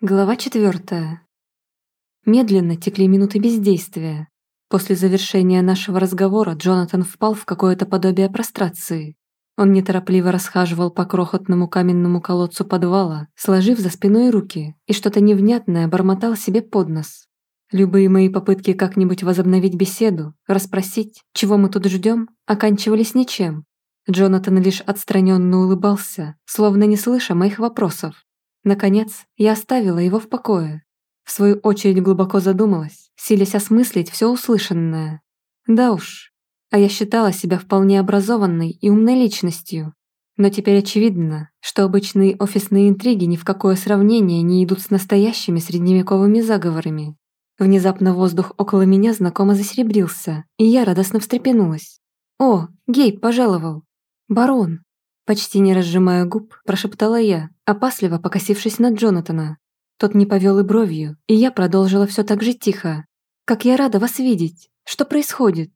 Глава четвертая. Медленно текли минуты бездействия. После завершения нашего разговора Джонатан впал в какое-то подобие прострации. Он неторопливо расхаживал по крохотному каменному колодцу подвала, сложив за спиной руки, и что-то невнятное бормотал себе под нос. Любые мои попытки как-нибудь возобновить беседу, расспросить, чего мы тут ждем, оканчивались ничем. Джонатан лишь отстраненно улыбался, словно не слыша моих вопросов. Наконец, я оставила его в покое. В свою очередь глубоко задумалась, силясь осмыслить все услышанное. Да уж, а я считала себя вполне образованной и умной личностью. Но теперь очевидно, что обычные офисные интриги ни в какое сравнение не идут с настоящими средневековыми заговорами. Внезапно воздух около меня знакомо засеребрился, и я радостно встрепенулась. «О, Гейб пожаловал!» «Барон!» Почти не разжимая губ, прошептала я, опасливо покосившись на Джонатана. Тот не повел и бровью, и я продолжила все так же тихо. «Как я рада вас видеть! Что происходит?»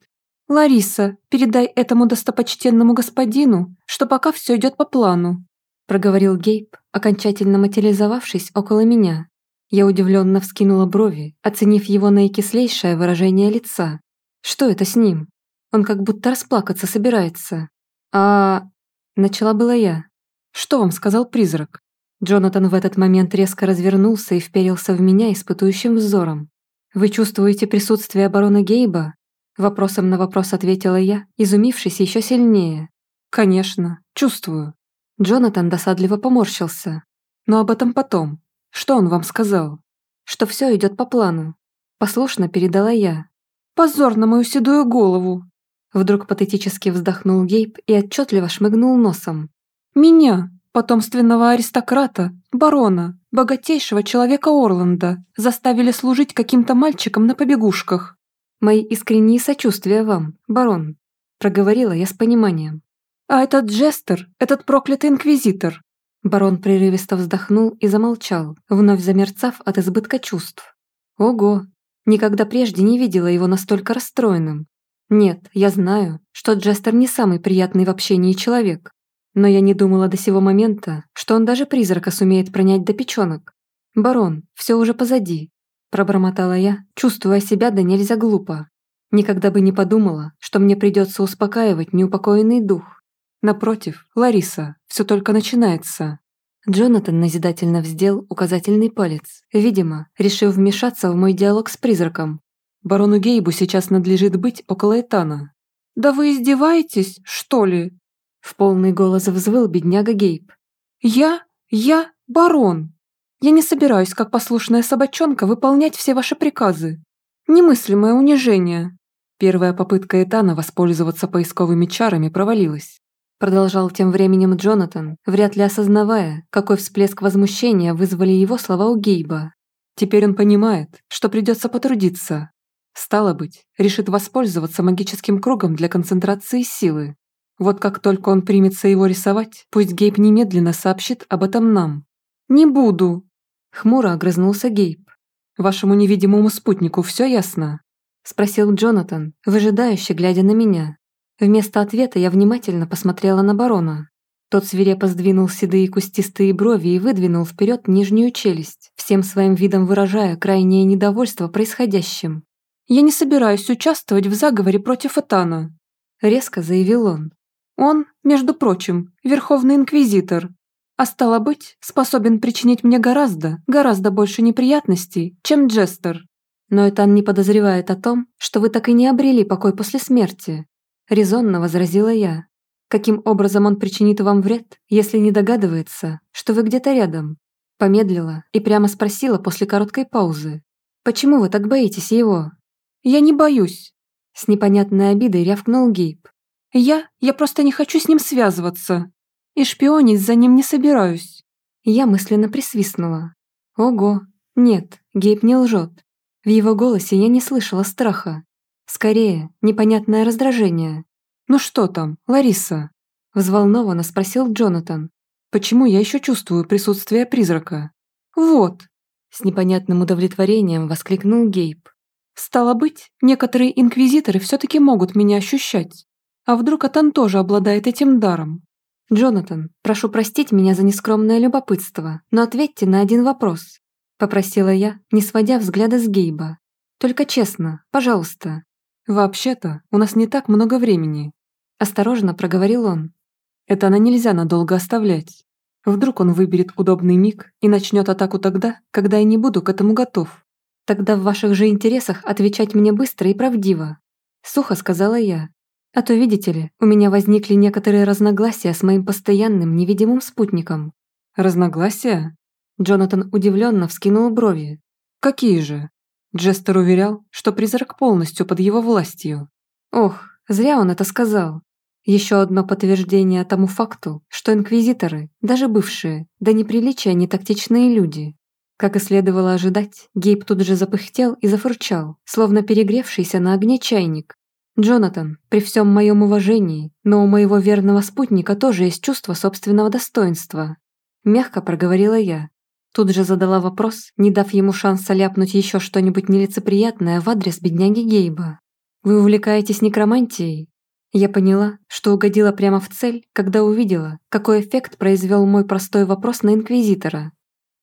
«Лариса, передай этому достопочтенному господину, что пока все идет по плану», проговорил Гейб, окончательно материализовавшись около меня. Я удивленно вскинула брови, оценив его наикислейшее выражение лица. Что это с ним? Он как будто расплакаться собирается. А Начала была я. «Что вам сказал призрак?» Джонатан в этот момент резко развернулся и вперился в меня испытующим взором. «Вы чувствуете присутствие барона Гейба?» Вопросом на вопрос ответила я, изумившись еще сильнее. «Конечно, чувствую». Джонатан досадливо поморщился. «Но об этом потом. Что он вам сказал?» «Что все идет по плану». Послушно передала я. «Позор на мою седую голову!» Вдруг патетически вздохнул Гейб и отчетливо шмыгнул носом. «Меня, потомственного аристократа, барона, богатейшего человека Орланда, заставили служить каким-то мальчиком на побегушках». «Мои искренние сочувствия вам, барон», проговорила я с пониманием. «А этот Джестер, этот проклятый инквизитор!» Барон прерывисто вздохнул и замолчал, вновь замерцав от избытка чувств. «Ого! Никогда прежде не видела его настолько расстроенным. Нет, я знаю, что Джестер не самый приятный в общении человек, но я не думала до сего момента, что он даже призрака сумеет пронять до печенок. «Барон, все уже позади», – пробормотала я, чувствуя себя да нельзя глупо. Никогда бы не подумала, что мне придется успокаивать неупокоенный дух. Напротив, Лариса, все только начинается. Джонатан назидательно вздел указательный палец, видимо, решив вмешаться в мой диалог с призраком, Барону Гейбу сейчас надлежит быть около Этана. «Да вы издеваетесь, что ли?» В полный голос взвыл бедняга Гейб. «Я? Я барон. Я не собираюсь, как послушная собачонка, выполнять все ваши приказы. Немыслимое унижение». Первая попытка Этана воспользоваться поисковыми чарами провалилась. Продолжал тем временем Джонатан, вряд ли осознавая, какой всплеск возмущения вызвали его слова у Гейба. Теперь он понимает, что придется потрудиться, Стало быть, решит воспользоваться магическим кругом для концентрации силы. Вот как только он примется его рисовать, пусть Гейб немедленно сообщит об этом нам. «Не буду!» Хмуро огрызнулся Гейб. «Вашему невидимому спутнику все ясно?» Спросил Джонатан, выжидающе глядя на меня. Вместо ответа я внимательно посмотрела на барона. Тот свирепо сдвинул седые кустистые брови и выдвинул вперед нижнюю челюсть, всем своим видом выражая крайнее недовольство происходящим. «Я не собираюсь участвовать в заговоре против Этана», — резко заявил он. «Он, между прочим, Верховный Инквизитор, а стало быть, способен причинить мне гораздо, гораздо больше неприятностей, чем Джестер. Но Этан не подозревает о том, что вы так и не обрели покой после смерти», — резонно возразила я. «Каким образом он причинит вам вред, если не догадывается, что вы где-то рядом?» Помедлила и прямо спросила после короткой паузы. «Почему вы так боитесь его?» «Я не боюсь», — с непонятной обидой рявкнул Гейб. «Я... я просто не хочу с ним связываться. И шпионить за ним не собираюсь». Я мысленно присвистнула. «Ого, нет, Гейб не лжет. В его голосе я не слышала страха. Скорее, непонятное раздражение. «Ну что там, Лариса?» Взволнованно спросил Джонатан. «Почему я еще чувствую присутствие призрака?» «Вот!» С непонятным удовлетворением воскликнул Гейб. Стало быть, некоторые инквизиторы все-таки могут меня ощущать. А вдруг Атан тоже обладает этим даром? Джонатан, прошу простить меня за нескромное любопытство, но ответьте на один вопрос. Попросила я, не сводя взгляда с Гейба. Только честно, пожалуйста. Вообще-то, у нас не так много времени. Осторожно проговорил он. Это на нельзя надолго оставлять. Вдруг он выберет удобный миг и начнет атаку тогда, когда я не буду к этому готов. Тогда в ваших же интересах отвечать мне быстро и правдиво. Сухо сказала я. А то, видите ли, у меня возникли некоторые разногласия с моим постоянным невидимым спутником. Разногласия? Джонатан удивленно вскинул брови. Какие же? Джестер уверял, что призрак полностью под его властью. Ох, зря он это сказал. Еще одно подтверждение тому факту, что инквизиторы, даже бывшие, до неприличия нетактичные люди. Как и следовало ожидать, Гейб тут же запыхтел и зафырчал, словно перегревшийся на огне чайник. «Джонатан, при всем моем уважении, но у моего верного спутника тоже есть чувство собственного достоинства». Мягко проговорила я. Тут же задала вопрос, не дав ему шанса ляпнуть еще что-нибудь нелицеприятное в адрес бедняги Гейба. «Вы увлекаетесь некромантией?» Я поняла, что угодила прямо в цель, когда увидела, какой эффект произвел мой простой вопрос на Инквизитора.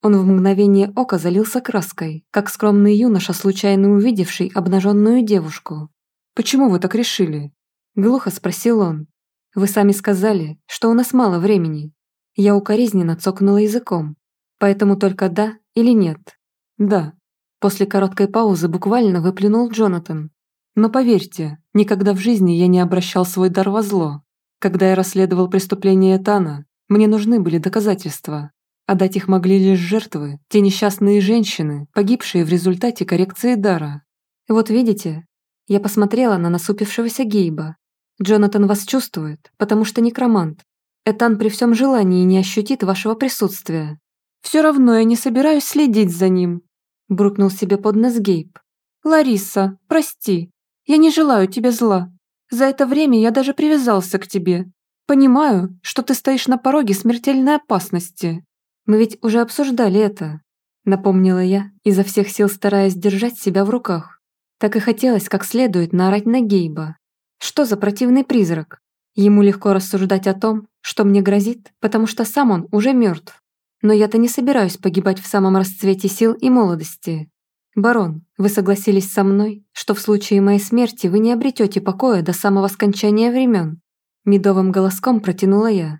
Он в мгновение ока залился краской, как скромный юноша, случайно увидевший обнаженную девушку. «Почему вы так решили?» Глухо спросил он. «Вы сами сказали, что у нас мало времени». Я укоризненно цокнула языком. Поэтому только да или нет? Да. После короткой паузы буквально выплюнул Джонатан. Но поверьте, никогда в жизни я не обращал свой дар во зло. Когда я расследовал преступление Тана, мне нужны были доказательства. А дать их могли лишь жертвы, те несчастные женщины, погибшие в результате коррекции дара. Вот видите, я посмотрела на насупившегося Гейба. Джонатан вас чувствует, потому что некромант. Этан при всем желании не ощутит вашего присутствия. Все равно я не собираюсь следить за ним», – буркнул себе под нос Гейб. «Лариса, прости, я не желаю тебе зла. За это время я даже привязался к тебе. Понимаю, что ты стоишь на пороге смертельной опасности». «Мы ведь уже обсуждали это», – напомнила я, изо всех сил стараясь держать себя в руках. Так и хотелось как следует наорать на Гейба. Что за противный призрак? Ему легко рассуждать о том, что мне грозит, потому что сам он уже мертв. Но я-то не собираюсь погибать в самом расцвете сил и молодости. Барон, вы согласились со мной, что в случае моей смерти вы не обретете покоя до самого скончания времен. Медовым голоском протянула я.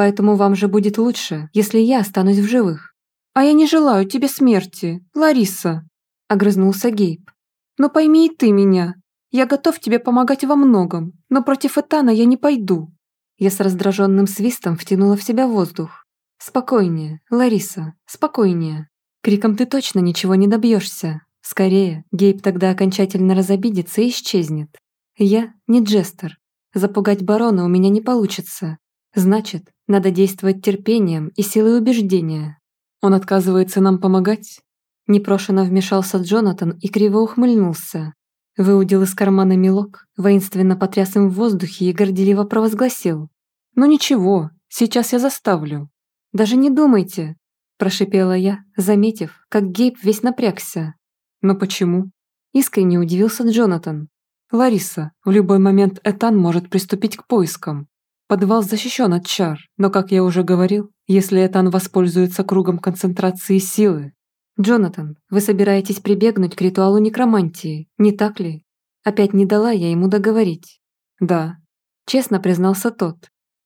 Поэтому вам же будет лучше, если я останусь в живых. А я не желаю тебе смерти, Лариса, огрызнулся Гейб. Но пойми и ты меня. Я готов тебе помогать во многом, но против Этана я не пойду. Я с раздраженным свистом втянула в себя воздух. «Спокойнее, Лариса, спокойнее. Криком ты точно ничего не добьешься. Скорее, Гейб тогда окончательно разобидится и исчезнет. Я не Джестер. Запугать барона у меня не получится. Значит, надо действовать терпением и силой убеждения. Он отказывается нам помогать?» Непрошено вмешался Джонатан и криво ухмыльнулся. Выудил из кармана мелок, воинственно потряс им в воздухе и горделиво провозгласил. «Ну ничего, сейчас я заставлю. «Даже не думайте», – прошипела я, заметив, как Гейб весь напрягся. «Но почему?» – искренне удивился Джонатан. «Лариса, в любой момент Этан может приступить к поискам. Подвал защищен от чар, но, как я уже говорил, если Этан воспользуется кругом концентрации силы...» «Джонатан, вы собираетесь прибегнуть к ритуалу некромантии, не так ли?» Опять не дала я ему договорить. «Да», – честно признался тот.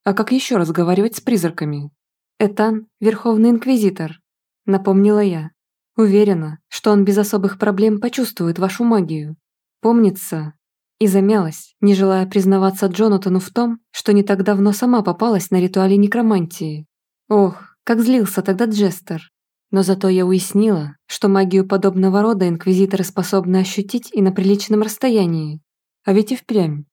«А как еще разговаривать с призраками?» «Этан – Верховный Инквизитор», – напомнила я. «Уверена, что он без особых проблем почувствует вашу магию. Помнится». И замялась, не желая признаваться Джонатану в том, что не так давно сама попалась на ритуале некромантии. Ох, как злился тогда Джестер. Но зато я уяснила, что магию подобного рода инквизиторы способны ощутить и на приличном расстоянии. А ведь и впрямь.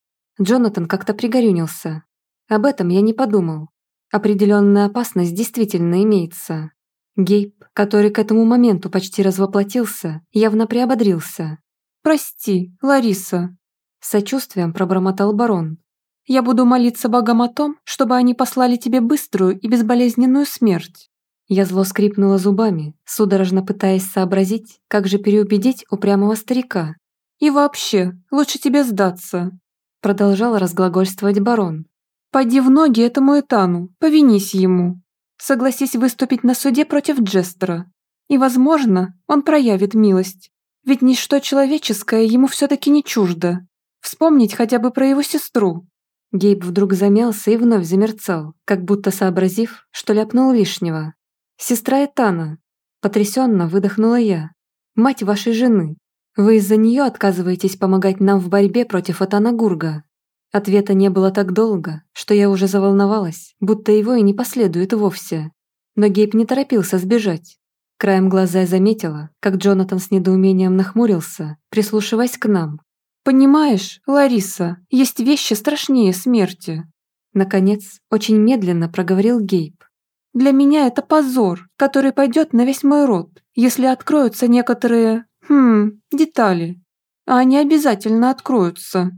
Джонатан как-то пригорюнился. Об этом я не подумал. Определенная опасность действительно имеется. Гейб, который к этому моменту почти развоплотился, явно приободрился. «Прости, Лариса», – сочувствием пробормотал барон. «Я буду молиться богам о том, чтобы они послали тебе быструю и безболезненную смерть». Я зло скрипнула зубами, судорожно пытаясь сообразить, как же переубедить упрямого старика. «И вообще, лучше тебе сдаться», – продолжал разглагольствовать барон. Пойди в ноги этому Этану, повинись ему. Согласись выступить на суде против Джестера. И, возможно, он проявит милость. Ведь ничто человеческое ему все-таки не чуждо. Вспомнить хотя бы про его сестру. Гейб вдруг замялся и вновь замерцал, как будто сообразив, что ляпнул лишнего. «Сестра Этана!» Потрясенно выдохнула я. «Мать вашей жены! Вы из-за нее отказываетесь помогать нам в борьбе против Этана Гурга?» Ответа не было так долго, что я уже заволновалась, будто его и не последует вовсе. Но Гейб не торопился сбежать. Краем глаза я заметила, как Джонатан с недоумением нахмурился, прислушиваясь к нам. «Понимаешь, Лариса, есть вещи страшнее смерти». Наконец, очень медленно проговорил Гейб. «Для меня это позор, который пойдет на весь мой род, если откроются некоторые, хм, детали. А они обязательно откроются».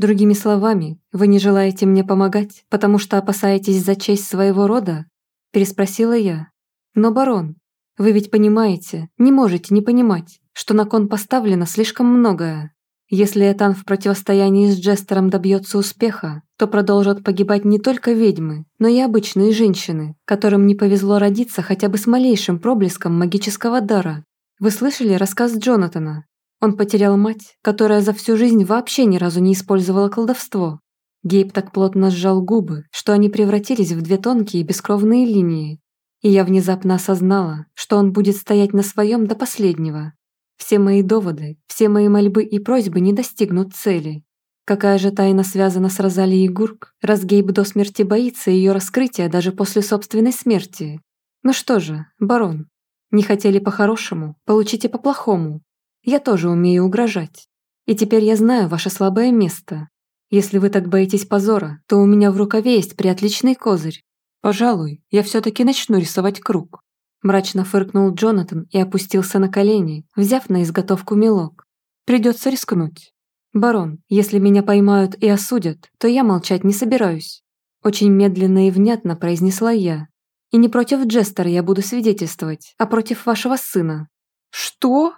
Другими словами, вы не желаете мне помогать, потому что опасаетесь за честь своего рода? Переспросила я. Но, барон, вы ведь понимаете, не можете не понимать, что на кон поставлено слишком многое. Если Этан в противостоянии с Джестером добьется успеха, то продолжат погибать не только ведьмы, но и обычные женщины, которым не повезло родиться хотя бы с малейшим проблеском магического дара. Вы слышали рассказ Джонатана? Он потерял мать, которая за всю жизнь вообще ни разу не использовала колдовство. Гейб так плотно сжал губы, что они превратились в две тонкие бескровные линии. И я внезапно осознала, что он будет стоять на своем до последнего, все мои доводы, все мои мольбы и просьбы не достигнут цели. Какая же тайна связана с Розалией Гурк, раз Гейб до смерти боится ее раскрытия даже после собственной смерти? Ну что же, барон, не хотели по-хорошему, получите по-плохому. Я тоже умею угрожать. И теперь я знаю ваше слабое место. Если вы так боитесь позора, то у меня в рукаве есть приотличный козырь. Пожалуй, я все-таки начну рисовать круг. Мрачно фыркнул Джонатан и опустился на колени, взяв на изготовку мелок. «Придется рискнуть. Барон, если меня поймают и осудят, то я молчать не собираюсь». Очень медленно и внятно произнесла я. «И не против Джестера я буду свидетельствовать, а против вашего сына». «Что?»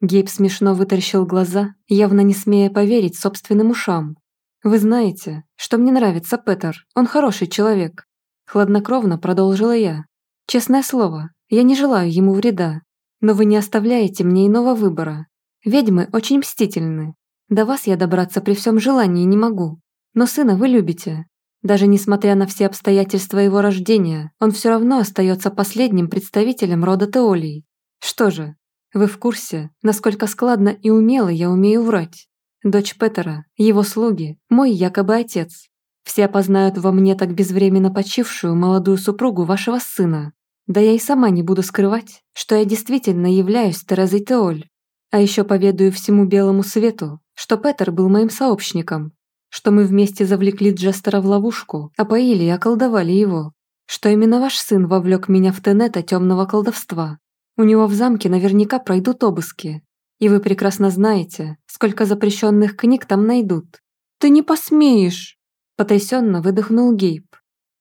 Гейб смешно вытаращил глаза, явно не смея поверить собственным ушам. «Вы знаете, что мне нравится Петер, он хороший человек». Хладнокровно продолжила я. «Честное слово, я не желаю ему вреда, но вы не оставляете мне иного выбора. Ведьмы очень мстительны. До вас я добраться при всем желании не могу. Но сына вы любите. Даже несмотря на все обстоятельства его рождения, он все равно остается последним представителем рода Теолий. Что же, вы в курсе, насколько складно и умело я умею врать? Дочь Петера, его слуги, мой якобы отец. Все опознают во мне так безвременно почившую молодую супругу вашего сына. Да я и сама не буду скрывать, что я действительно являюсь Терезой Теоль. А еще поведаю всему белому свету, что Петер был моим сообщником, что мы вместе завлекли Джестера в ловушку, опоили и околдовали его, что именно ваш сын вовлек меня в тенета темного колдовства. У него в замке наверняка пройдут обыски, и вы прекрасно знаете, сколько запрещенных книг там найдут. Ты не посмеешь!» Потрясенно выдохнул Гейб.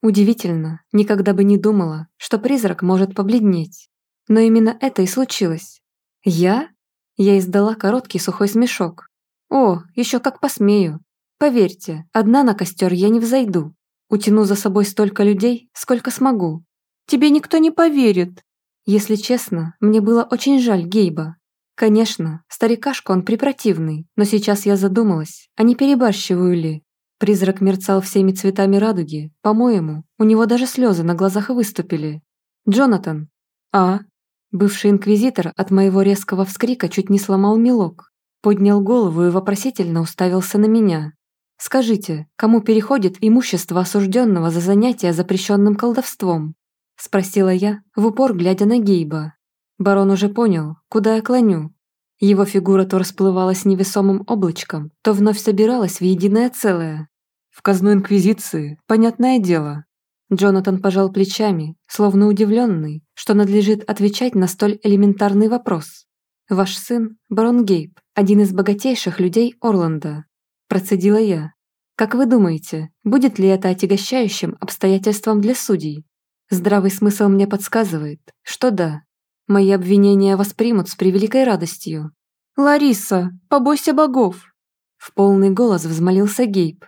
Удивительно, никогда бы не думала, что призрак может побледнеть. Но именно это и случилось. Я? Я издала короткий сухой смешок. О, еще как посмею. Поверьте, одна на костер я не взойду. Утяну за собой столько людей, сколько смогу. Тебе никто не поверит. Если честно, мне было очень жаль Гейба. Конечно, старикашка он препротивный, но сейчас я задумалась, а не перебарщиваю ли. Призрак мерцал всеми цветами радуги. По-моему, у него даже слезы на глазах выступили. «Джонатан!» «А?» Бывший инквизитор от моего резкого вскрика чуть не сломал мелок. Поднял голову и вопросительно уставился на меня. «Скажите, кому переходит имущество осужденного за занятие запрещенным колдовством?» Спросила я, в упор глядя на Гейба. Барон уже понял, куда я клоню. Его фигура то расплывалась невесомым облачком, то вновь собиралась в единое целое. В казну Инквизиции, понятное дело. Джонатан пожал плечами, словно удивленный, что надлежит отвечать на столь элементарный вопрос. «Ваш сын, барон Гейб, один из богатейших людей Орланда», процедила я. «Как вы думаете, будет ли это отягощающим обстоятельством для судей?» Здравый смысл мне подсказывает, что да. Мои обвинения воспримут с превеликой радостью. «Лариса, побойся богов!» В полный голос взмолился Гейб,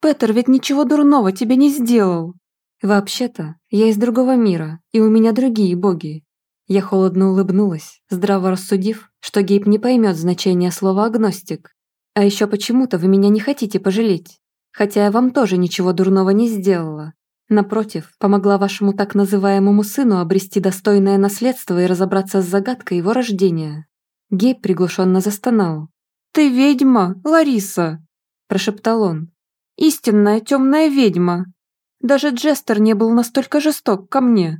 Петер ведь ничего дурного тебе не сделал. Вообще-то, я из другого мира, и у меня другие боги. Я холодно улыбнулась, здраво рассудив, что Гейб не поймет значение слова «агностик». А еще почему-то вы меня не хотите пожалеть. Хотя я вам тоже ничего дурного не сделала. Напротив, помогла вашему так называемому сыну обрести достойное наследство и разобраться с загадкой его рождения. Гейб приглушенно застонал. «Ты ведьма, Лариса!» – прошептал он. «Истинная темная ведьма! Даже Джестер не был настолько жесток ко мне!»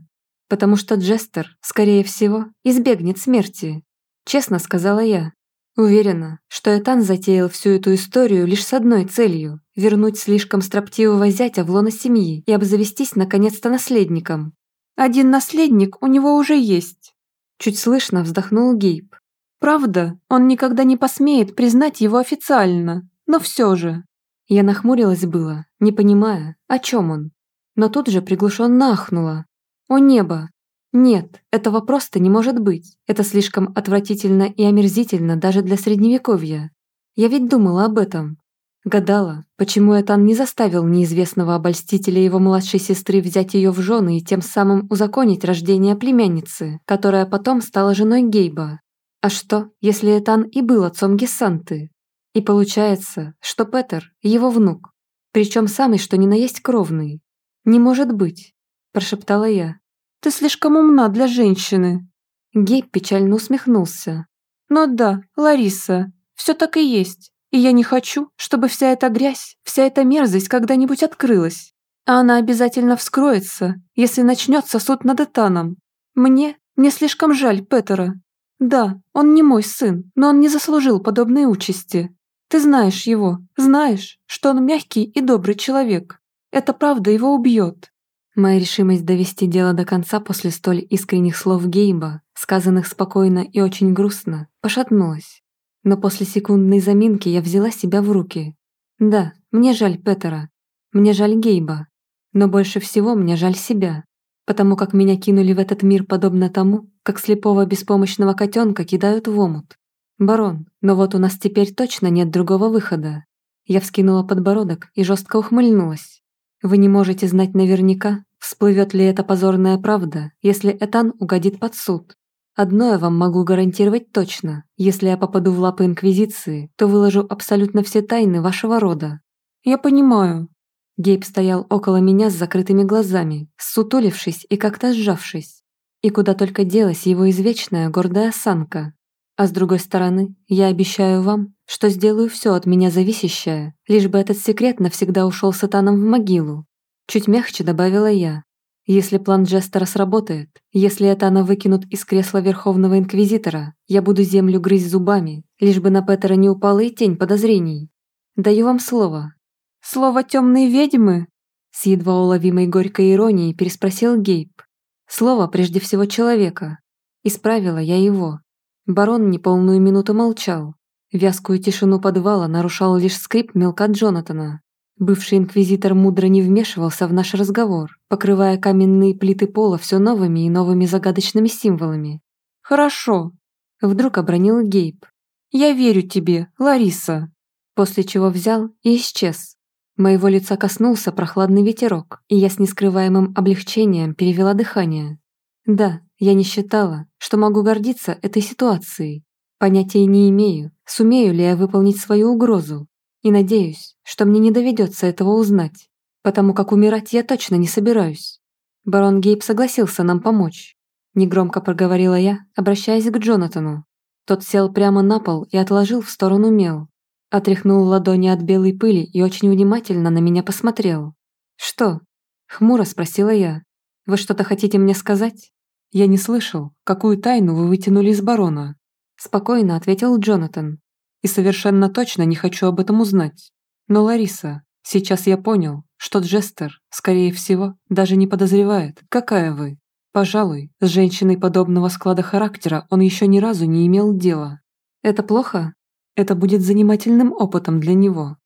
«Потому что Джестер, скорее всего, избегнет смерти», – честно сказала я. Уверена, что Этан затеял всю эту историю лишь с одной целью – вернуть слишком строптивого зятя в лоно семьи и обзавестись наконец-то наследником. «Один наследник у него уже есть», – чуть слышно вздохнул Гейб. «Правда, он никогда не посмеет признать его официально, но все же». Я нахмурилась было, не понимая, о чем он. Но тут же приглушенно ахнула. «О небо! Нет, этого просто не может быть. Это слишком отвратительно и омерзительно даже для средневековья. Я ведь думала об этом. Гадала, почему Этан не заставил неизвестного обольстителя его младшей сестры взять ее в жены и тем самым узаконить рождение племянницы, которая потом стала женой Гейба. А что, если Этан и был отцом Гессанты? И получается, что Петер – его внук, причем самый что ни на есть кровный. «Не может быть», – прошептала я. Ты слишком умна для женщины». Гейб печально усмехнулся. «Но да, Лариса, все так и есть. И я не хочу, чтобы вся эта грязь, вся эта мерзость когда-нибудь открылась. А она обязательно вскроется, если начнется суд над Этаном. Мне, мне слишком жаль Петера. Да, он не мой сын, но он не заслужил подобной участи. Ты знаешь его, знаешь, что он мягкий и добрый человек. Это правда его убьет. Моя решимость довести дело до конца после столь искренних слов Гейба, сказанных спокойно и очень грустно, пошатнулась. Но после секундной заминки я взяла себя в руки. Да, мне жаль Петера, мне жаль Гейба, но больше всего мне жаль себя, потому как меня кинули в этот мир подобно тому, как слепого беспомощного котенка кидают в омут. Барон, но вот у нас теперь точно нет другого выхода. Я вскинула подбородок и жестко ухмыльнулась. Вы не можете знать наверняка, всплывет ли эта позорная правда, если Этан угодит под суд. Одно я вам могу гарантировать точно. Если я попаду в лапы Инквизиции, то выложу абсолютно все тайны вашего рода. Я понимаю. Гейб стоял около меня с закрытыми глазами, сутулившись и как-то сжавшись. И куда только делась его извечная гордая осанка. А с другой стороны, я обещаю вам, что сделаю все от меня зависящее, лишь бы этот секрет навсегда ушел сатаном в могилу. Чуть мягче добавила я. Если план Джестера сработает, если это она выкинут из кресла Верховного Инквизитора, я буду землю грызть зубами, лишь бы на Петера не упала и тень подозрений. Даю вам слово. Слово темной ведьмы? С едва уловимой горькой иронией переспросил Гейб. Слово прежде всего человека. Исправила я его. Барон неполную минуту молчал. Вязкую тишину подвала нарушал лишь скрип мелка Джонатана. Бывший инквизитор мудро не вмешивался в наш разговор, покрывая каменные плиты пола все новыми и новыми загадочными символами. «Хорошо», — вдруг обронил Гейб. «Я верю тебе, Лариса», после чего взял и исчез. Моего лица коснулся прохладный ветерок, и я с нескрываемым облегчением перевела дыхание. Да, я не считала, что могу гордиться этой ситуацией. Понятия не имею, сумею ли я выполнить свою угрозу. И надеюсь, что мне не доведется этого узнать, потому как умирать я точно не собираюсь. Барон Гейб согласился нам помочь. Негромко проговорила я, обращаясь к Джонатану. Тот сел прямо на пол и отложил в сторону мел. Отряхнул ладони от белой пыли и очень внимательно на меня посмотрел. «Что?» – хмуро спросила я. «Вы что-то хотите мне сказать?» «Я не слышал, какую тайну вы вытянули из барона», спокойно ответил Джонатан. «И совершенно точно не хочу об этом узнать. Но, Лариса, сейчас я понял, что Джестер, скорее всего, даже не подозревает, какая вы. Пожалуй, с женщиной подобного склада характера он еще ни разу не имел дела. Это плохо? Это будет занимательным опытом для него».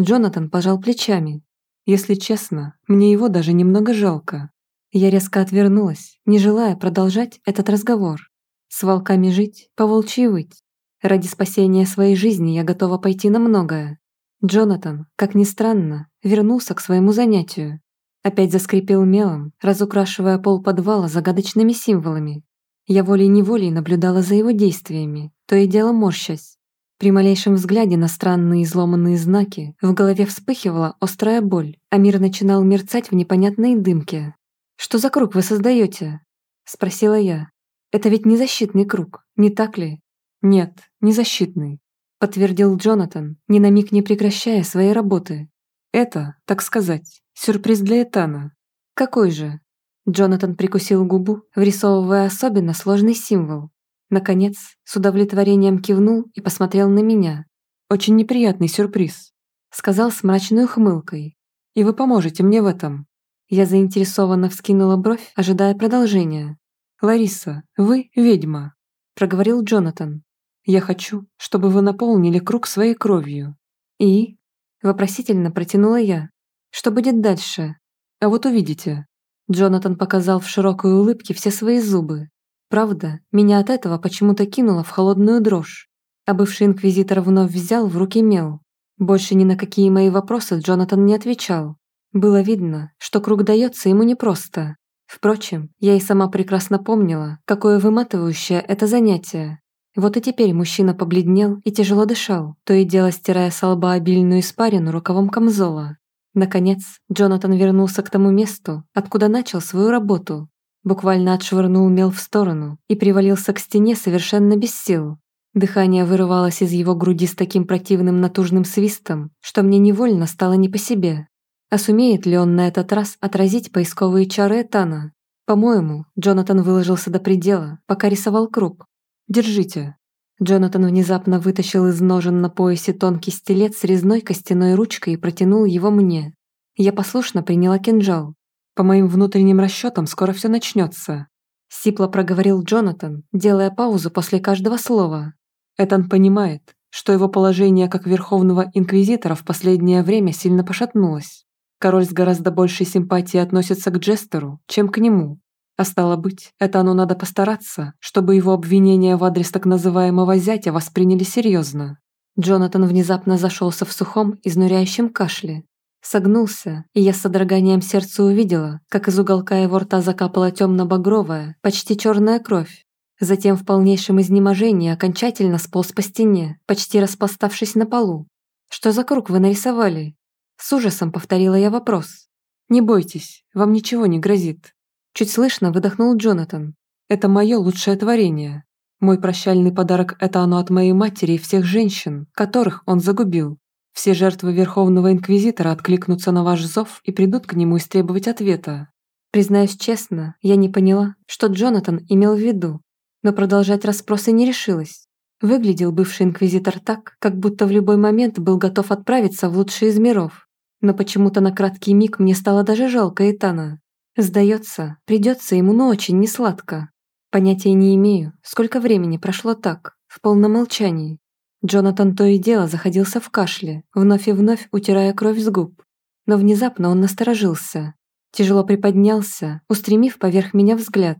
Джонатан пожал плечами. «Если честно, мне его даже немного жалко. Я резко отвернулась, не желая продолжать этот разговор. С волками жить, по волчьи выть. Ради спасения своей жизни я готова пойти на многое. Джонатан, как ни странно, вернулся к своему занятию. Опять заскрипел мелом, разукрашивая пол подвала загадочными символами. Я волей-неволей наблюдала за его действиями, то и дело морщась. При малейшем взгляде на странные изломанные знаки в голове вспыхивала острая боль, а мир начинал мерцать в непонятной дымке. «Что за круг вы создаете?» – спросила я. «Это ведь не защитный круг, не так ли?» «Нет, не защитный», – подтвердил Джонатан, ни на миг не прекращая своей работы. «Это, так сказать, сюрприз для Этана». «Какой же?» Джонатан прикусил губу, врисовывая особенно сложный символ, Наконец, с удовлетворением кивнул и посмотрел на меня. «Очень неприятный сюрприз», — сказал с мрачной ухмылкой. «И вы поможете мне в этом». Я заинтересованно вскинула бровь, ожидая продолжения. «Лариса, вы ведьма», — проговорил Джонатан. «Я хочу, чтобы вы наполнили круг своей кровью». «И?» — вопросительно протянула я. «Что будет дальше?» «А вот увидите». Джонатан показал в широкой улыбке все свои зубы, Правда, меня от этого почему-то кинуло в холодную дрожь. А бывший инквизитор вновь взял в руки мел. Больше ни на какие мои вопросы Джонатан не отвечал. Было видно, что круг дается ему непросто. Впрочем, я и сама прекрасно помнила, какое выматывающее это занятие. Вот и теперь мужчина побледнел и тяжело дышал, то и дело стирая с лба обильную испарину рукавом камзола. Наконец, Джонатан вернулся к тому месту, откуда начал свою работу, Буквально отшвырнул мел в сторону и привалился к стене совершенно без сил. Дыхание вырывалось из его груди с таким противным натужным свистом, что мне невольно стало не по себе. А сумеет ли он на этот раз отразить поисковые чары Этана? По-моему, Джонатан выложился до предела, пока рисовал круг. «Держите». Джонатан внезапно вытащил из ножен на поясе тонкий стилет с резной костяной ручкой и протянул его мне. Я послушно приняла кинжал, по моим внутренним расчетам, скоро все начнется. Сипло проговорил Джонатан, делая паузу после каждого слова. Этан понимает, что его положение как Верховного Инквизитора в последнее время сильно пошатнулось. Король с гораздо большей симпатией относится к Джестеру, чем к нему. А стало быть, это оно надо постараться, чтобы его обвинения в адрес так называемого зятя восприняли серьезно. Джонатан внезапно зашелся в сухом, изнуряющем кашле, Согнулся, и я с содроганием сердца увидела, как из уголка его рта закапала темно-багровая, почти черная кровь. Затем в полнейшем изнеможении окончательно сполз по стене, почти распластавшись на полу. «Что за круг вы нарисовали?» С ужасом повторила я вопрос. «Не бойтесь, вам ничего не грозит». Чуть слышно выдохнул Джонатан. «Это мое лучшее творение. Мой прощальный подарок – это оно от моей матери и всех женщин, которых он загубил. Все жертвы Верховного Инквизитора откликнутся на ваш зов и придут к нему истребовать ответа. Признаюсь честно, я не поняла, что Джонатан имел в виду, но продолжать расспросы не решилась. Выглядел бывший инквизитор так, как будто в любой момент был готов отправиться в лучший из миров. Но почему-то на краткий миг мне стало даже жалко Этана. Сдается, придется ему, но очень несладко. Понятия не имею, сколько времени прошло так, в полном молчании. Джонатан то и дело заходился в кашле, вновь и вновь утирая кровь с губ. Но внезапно он насторожился. Тяжело приподнялся, устремив поверх меня взгляд.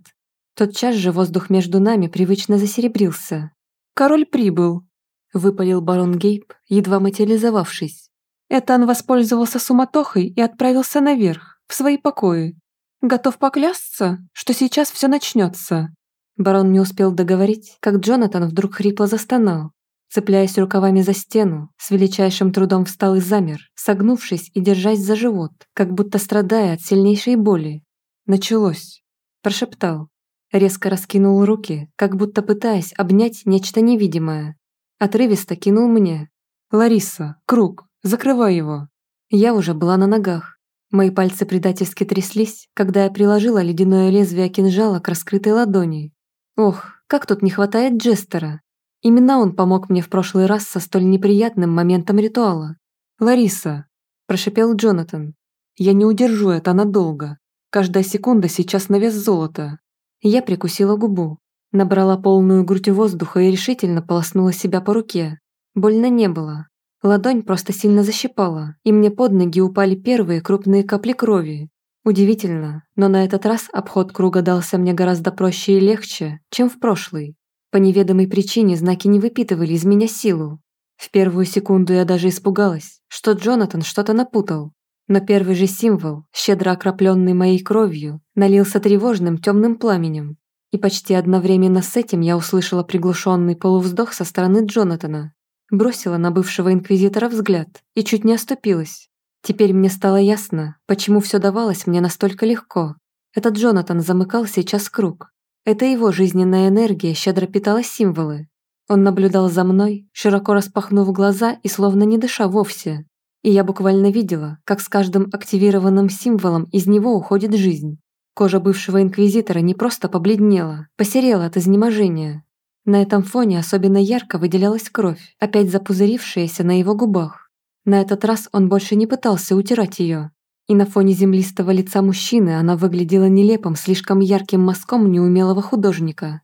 Тотчас же воздух между нами привычно засеребрился. «Король прибыл», — выпалил барон Гейб, едва материализовавшись. Этан воспользовался суматохой и отправился наверх, в свои покои. Готов поклясться, что сейчас все начнется. Барон не успел договорить, как Джонатан вдруг хрипло застонал, Цепляясь рукавами за стену, с величайшим трудом встал и замер, согнувшись и держась за живот, как будто страдая от сильнейшей боли. «Началось», – прошептал. Резко раскинул руки, как будто пытаясь обнять нечто невидимое. Отрывисто кинул мне. «Лариса, круг, закрывай его». Я уже была на ногах. Мои пальцы предательски тряслись, когда я приложила ледяное лезвие кинжала к раскрытой ладони. Ох, как тут не хватает Джестера. Именно он помог мне в прошлый раз со столь неприятным моментом ритуала. «Лариса», – прошипел Джонатан, – «я не удержу это надолго. Каждая секунда сейчас на вес золота». Я прикусила губу, набрала полную грудь воздуха и решительно полоснула себя по руке. Больно не было. Ладонь просто сильно защипала, и мне под ноги упали первые крупные капли крови. Удивительно, но на этот раз обход круга дался мне гораздо проще и легче, чем в прошлый. По неведомой причине знаки не выпитывали из меня силу. В первую секунду я даже испугалась, что Джонатан что-то напутал. Но первый же символ, щедро окропленный моей кровью, налился тревожным темным пламенем. И почти одновременно с этим я услышала приглушенный полувздох со стороны Джонатана. Бросила на бывшего инквизитора взгляд и чуть не оступилась. Теперь мне стало ясно, почему все давалось мне настолько легко. Этот Джонатан замыкал сейчас круг. Это его жизненная энергия щедро питала символы. Он наблюдал за мной, широко распахнув глаза и словно не дыша вовсе. И я буквально видела, как с каждым активированным символом из него уходит жизнь. Кожа бывшего инквизитора не просто побледнела, посерела от изнеможения. На этом фоне особенно ярко выделялась кровь, опять запузырившаяся на его губах. На этот раз он больше не пытался утирать ее. И на фоне землистого лица мужчины она выглядела нелепым, слишком ярким мазком неумелого художника.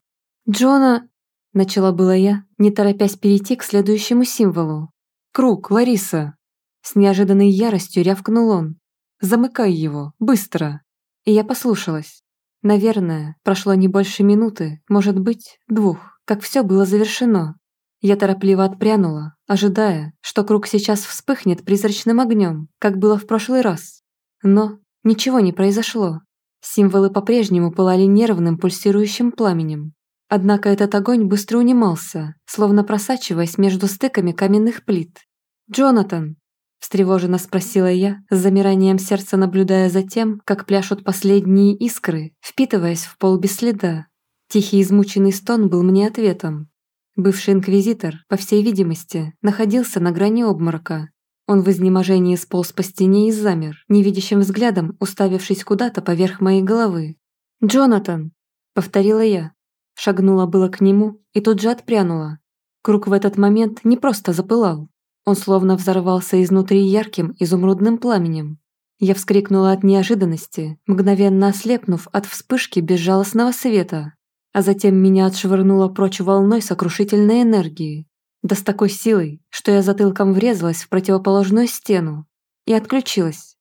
«Джона...» – начала была я, не торопясь перейти к следующему символу. «Круг, Лариса!» С неожиданной яростью рявкнул он. «Замыкай его, быстро!» И я послушалась. Наверное, прошло не больше минуты, может быть, двух, как все было завершено. Я торопливо отпрянула, ожидая, что круг сейчас вспыхнет призрачным огнем, как было в прошлый раз. Но ничего не произошло. Символы по-прежнему пылали нервным пульсирующим пламенем. Однако этот огонь быстро унимался, словно просачиваясь между стыками каменных плит. «Джонатан!» Встревоженно спросила я, с замиранием сердца наблюдая за тем, как пляшут последние искры, впитываясь в пол без следа. Тихий измученный стон был мне ответом. Бывший инквизитор, по всей видимости, находился на грани обморока. Он в изнеможении сполз по стене и замер, невидящим взглядом уставившись куда-то поверх моей головы. «Джонатан!» — повторила я. Шагнула было к нему и тут же отпрянула. Круг в этот момент не просто запылал, он словно взорвался изнутри ярким изумрудным пламенем. Я вскрикнула от неожиданности, мгновенно ослепнув от вспышки безжалостного света, а затем меня отшвырнуло прочь волной сокрушительной энергии, да с такой силой, что я затылком врезалась в противоположную стену и отключилась.